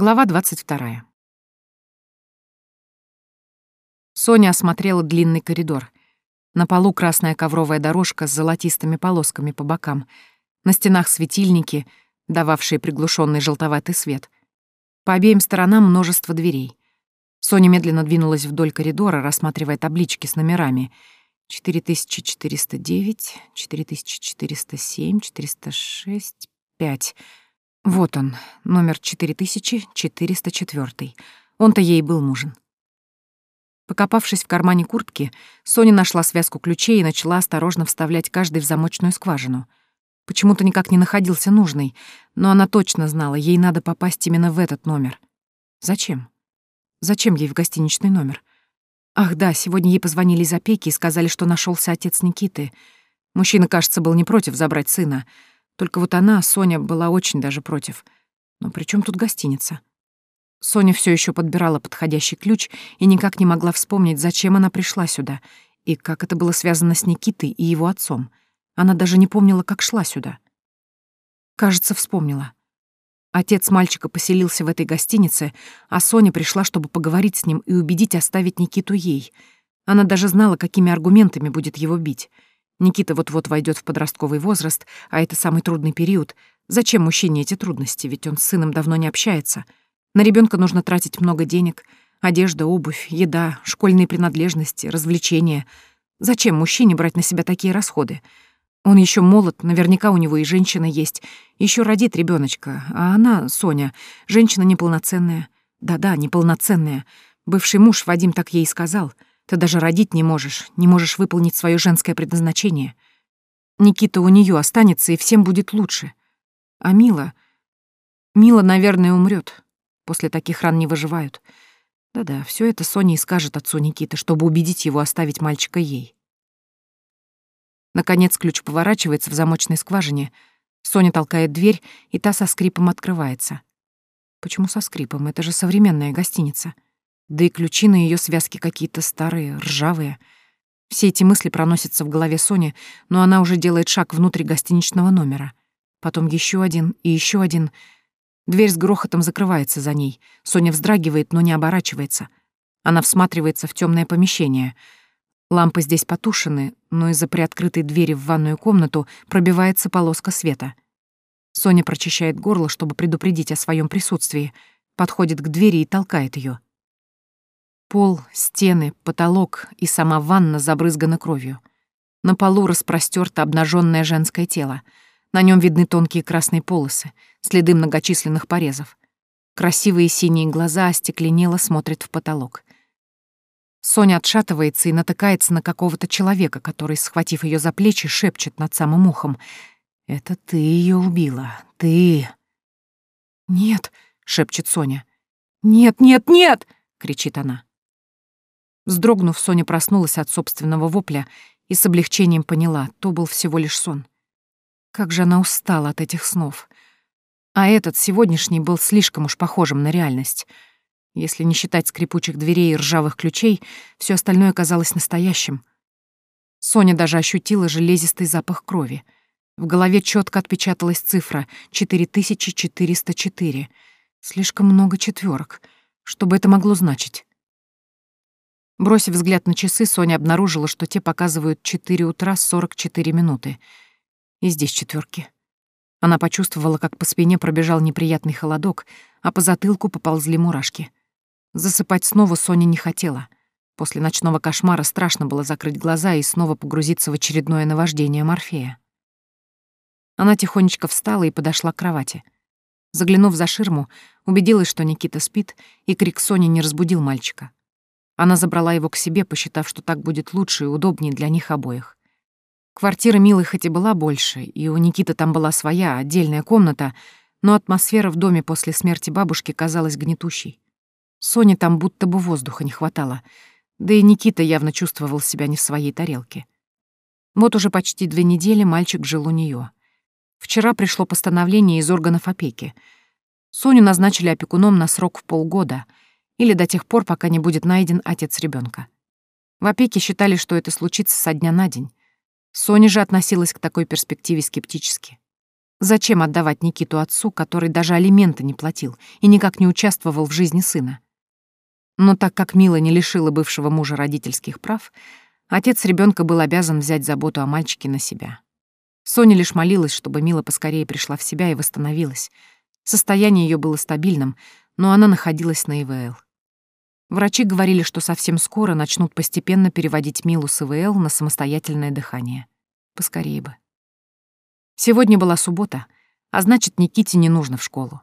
Глава 22. Соня осмотрела длинный коридор. На полу красная ковровая дорожка с золотистыми полосками по бокам. На стенах светильники, дававшие приглушенный желтоватый свет. По обеим сторонам множество дверей. Соня медленно двинулась вдоль коридора, рассматривая таблички с номерами. 4409, 4407, 406, 5. Вот он, номер 4404. Он-то ей был нужен. Покопавшись в кармане куртки, Соня нашла связку ключей и начала осторожно вставлять каждый в замочную скважину. Почему-то никак не находился нужный, но она точно знала, ей надо попасть именно в этот номер. Зачем? Зачем ей в гостиничный номер? Ах да, сегодня ей позвонили из опеки и сказали, что нашелся отец Никиты. Мужчина, кажется, был не против забрать сына — только вот она, Соня, была очень даже против. Но при чем тут гостиница? Соня все еще подбирала подходящий ключ и никак не могла вспомнить, зачем она пришла сюда и как это было связано с Никитой и его отцом. Она даже не помнила, как шла сюда. Кажется, вспомнила. Отец мальчика поселился в этой гостинице, а Соня пришла, чтобы поговорить с ним и убедить оставить Никиту ей. Она даже знала, какими аргументами будет его бить — Никита вот-вот войдет в подростковый возраст, а это самый трудный период. Зачем мужчине эти трудности, ведь он с сыном давно не общается. На ребенка нужно тратить много денег. Одежда, обувь, еда, школьные принадлежности, развлечения. Зачем мужчине брать на себя такие расходы? Он еще молод, наверняка у него и женщина есть. Еще родит ребеночка, а она, Соня, женщина неполноценная. Да-да, неполноценная. Бывший муж Вадим так ей сказал — ты даже родить не можешь, не можешь выполнить свое женское предназначение. Никита у нее останется, и всем будет лучше. А Мила... Мила, наверное, умрет. После таких ран не выживают. Да-да, все это Соня и скажет отцу Никиты, чтобы убедить его оставить мальчика ей. Наконец ключ поворачивается в замочной скважине. Соня толкает дверь, и та со скрипом открывается. Почему со скрипом? Это же современная гостиница. Да и ключи на ее связке какие-то старые, ржавые. Все эти мысли проносятся в голове Сони, но она уже делает шаг внутрь гостиничного номера. Потом еще один и еще один. Дверь с грохотом закрывается за ней. Соня вздрагивает, но не оборачивается. Она всматривается в темное помещение. Лампы здесь потушены, но из-за приоткрытой двери в ванную комнату пробивается полоска света. Соня прочищает горло, чтобы предупредить о своем присутствии, подходит к двери и толкает ее. Пол, стены, потолок и сама ванна забрызганы кровью. На полу распростерто обнаженное женское тело. На нем видны тонкие красные полосы, следы многочисленных порезов. Красивые синие глаза остекленело смотрят в потолок. Соня отшатывается и натыкается на какого-то человека, который, схватив ее за плечи, шепчет над самым ухом. «Это ты ее убила. Ты...» «Нет», — шепчет Соня. «Нет, нет, нет!» — кричит она. Вздрогнув, Соня проснулась от собственного вопля и с облегчением поняла, то был всего лишь сон. Как же она устала от этих снов. А этот, сегодняшний, был слишком уж похожим на реальность. Если не считать скрипучих дверей и ржавых ключей, все остальное казалось настоящим. Соня даже ощутила железистый запах крови. В голове четко отпечаталась цифра 4404. Слишком много четверок. Что бы это могло значить? Бросив взгляд на часы, Соня обнаружила, что те показывают 4 утра 44 минуты. И здесь четверки. Она почувствовала, как по спине пробежал неприятный холодок, а по затылку поползли мурашки. Засыпать снова Соня не хотела. После ночного кошмара страшно было закрыть глаза и снова погрузиться в очередное наваждение Морфея. Она тихонечко встала и подошла к кровати. Заглянув за ширму, убедилась, что Никита спит, и крик Сони не разбудил мальчика. Она забрала его к себе, посчитав, что так будет лучше и удобнее для них обоих. Квартира Милы хоть и была больше, и у Никиты там была своя, отдельная комната, но атмосфера в доме после смерти бабушки казалась гнетущей. Соне там будто бы воздуха не хватало, да и Никита явно чувствовал себя не в своей тарелке. Вот уже почти две недели мальчик жил у нее. Вчера пришло постановление из органов опеки. Соню назначили опекуном на срок в полгода — или до тех пор, пока не будет найден отец ребенка. В опеке считали, что это случится со дня на день. Соня же относилась к такой перспективе скептически. Зачем отдавать Никиту отцу, который даже алименты не платил и никак не участвовал в жизни сына? Но так как Мила не лишила бывшего мужа родительских прав, отец ребенка был обязан взять заботу о мальчике на себя. Соня лишь молилась, чтобы Мила поскорее пришла в себя и восстановилась. Состояние ее было стабильным, но она находилась на ИВЛ. Врачи говорили, что совсем скоро начнут постепенно переводить Милу с ИВЛ на самостоятельное дыхание. Поскорее бы. Сегодня была суббота, а значит, Никите не нужно в школу.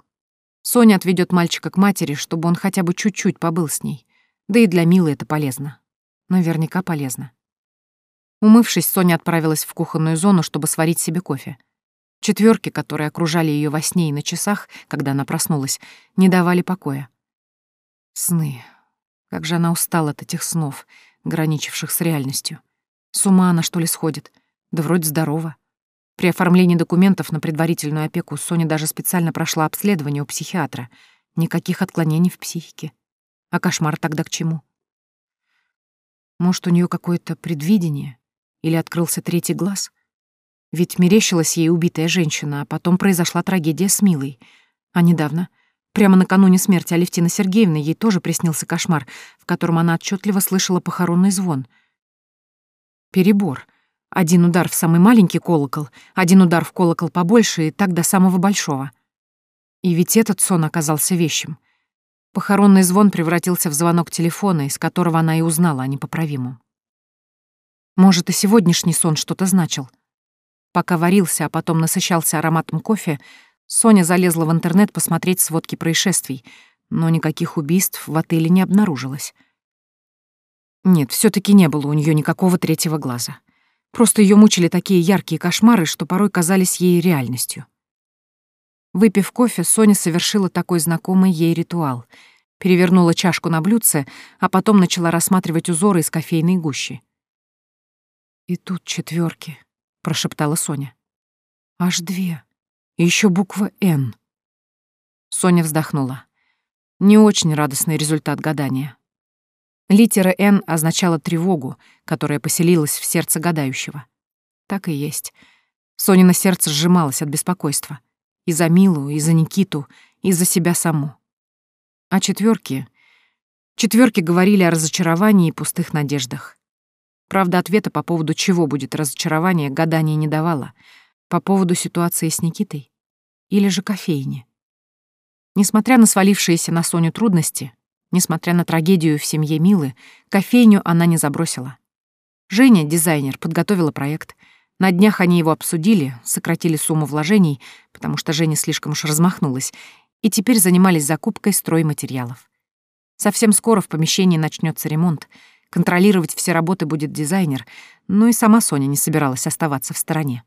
Соня отведет мальчика к матери, чтобы он хотя бы чуть-чуть побыл с ней. Да и для Милы это полезно. Наверняка полезно. Умывшись, Соня отправилась в кухонную зону, чтобы сварить себе кофе. Четверки, которые окружали ее во сне и на часах, когда она проснулась, не давали покоя. Сны. Как же она устала от этих снов, граничивших с реальностью. С ума она, что ли, сходит? Да вроде здорова. При оформлении документов на предварительную опеку Соня даже специально прошла обследование у психиатра. Никаких отклонений в психике. А кошмар тогда к чему? Может, у нее какое-то предвидение? Или открылся третий глаз? Ведь мерещилась ей убитая женщина, а потом произошла трагедия с Милой. А недавно, прямо накануне смерти Алевтины Сергеевны, ей тоже приснился кошмар, в котором она отчетливо слышала похоронный звон. Перебор. Один удар в самый маленький колокол, один удар в колокол побольше и так до самого большого. И ведь этот сон оказался вещим. Похоронный звон превратился в звонок телефона, из которого она и узнала о непоправимом. Может, и сегодняшний сон что-то значил. Пока варился, а потом насыщался ароматом кофе, Соня залезла в интернет посмотреть сводки происшествий, но никаких убийств в отеле не обнаружилось. Нет, все таки не было у нее никакого третьего глаза. Просто ее мучили такие яркие кошмары, что порой казались ей реальностью. Выпив кофе, Соня совершила такой знакомый ей ритуал. Перевернула чашку на блюдце, а потом начала рассматривать узоры из кофейной гущи. «И тут четверки, прошептала Соня. «Аж две. И еще буква «Н». Соня вздохнула. Не очень радостный результат гадания. Литера «Н» означала тревогу, которая поселилась в сердце гадающего. Так и есть. Сонина сердце сжималось от беспокойства. И за Милу, и за Никиту, и за себя саму. А четверки, четверки говорили о разочаровании и пустых надеждах. Правда, ответа по поводу чего будет разочарование гадание не давала. По поводу ситуации с Никитой? Или же кофейни? Несмотря на свалившиеся на Соню трудности, несмотря на трагедию в семье Милы, кофейню она не забросила. Женя, дизайнер, подготовила проект. На днях они его обсудили, сократили сумму вложений, потому что Женя слишком уж размахнулась, и теперь занимались закупкой стройматериалов. Совсем скоро в помещении начнется ремонт — Контролировать все работы будет дизайнер, но и сама Соня не собиралась оставаться в стороне.